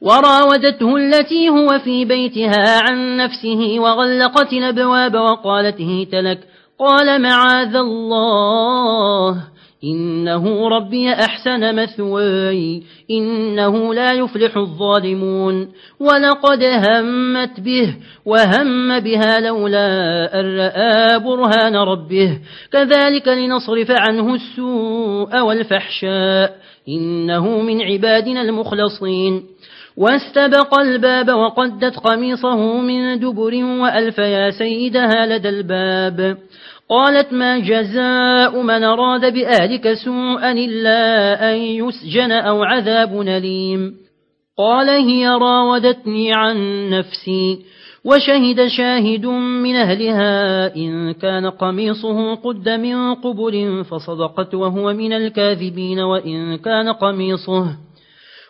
وراودته التي هو في بيتها عن نفسه وغلقت الأبواب وقالت هيت لك. قال معاذ الله. إنه ربي أحسن مثواي إنه لا يفلح الظالمون. ولقد همت به وهم بها لولا أن رأى برهان ربه. كذلك لنصرف عنه السوء والفحشاء. إنه من عبادنا المخلصين. واستبق الباب وقدت قميصه من دبر وألف يا سيدها لدى الباب. قالت ما جزاء من أراد بأهلك سوءا إلا أن يسجن أو عذاب نليم. قال هي راودتني عن نفسي وشهد شاهد من أهلها إن كان قميصه قد من قبل فصدقت وهو من الكاذبين وإن كان قميصه